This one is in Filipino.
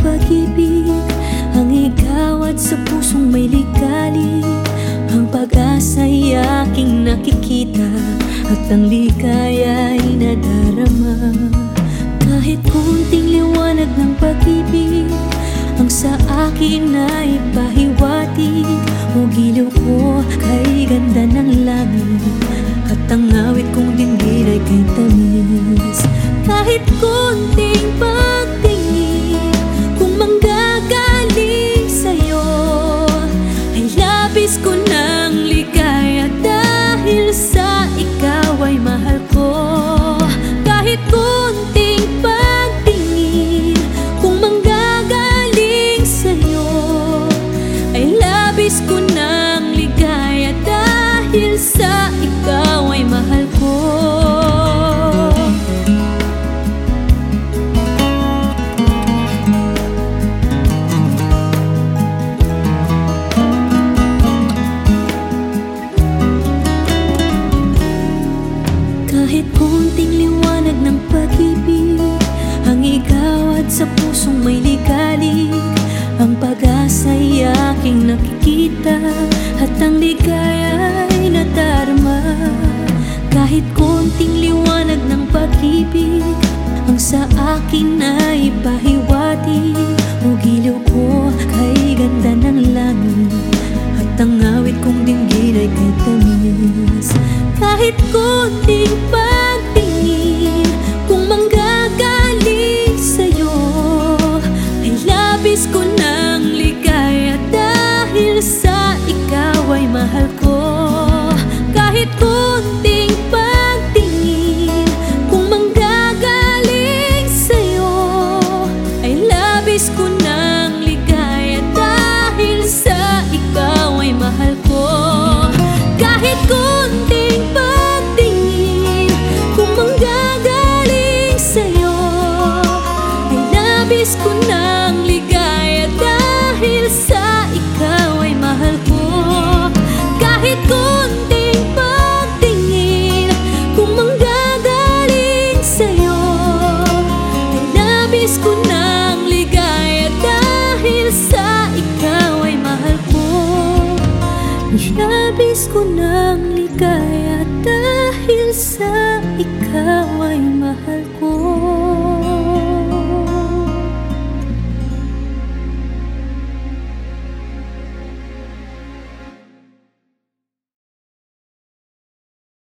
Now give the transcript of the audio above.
pag-ibig. Ang igawad sa pusong may ligali Ang pag-asa'y aking nakikita. At ang ligaya'y nadarama. Kahit konting liwanag ng pag-ibig Ang sa akin ay pahiwatig O giliw ko kay ganda ng langit. At ang awit kong dinggin ay kay tamis. Kahit konting pagtingin labis ko ng ligaya Dahil sa ikaw ay mahal ko. Kahit konting liwanag ng pag-ibig Ang igawad sa pusong may ligalig Ang pag-asa'y aking nakikita At ang ligaya'y nadarama Kahit konting liwanag ng pag-ibig Ang sa akin ay pahiwati Labis ko ng ligaya Dahil sa ikaw ay mahal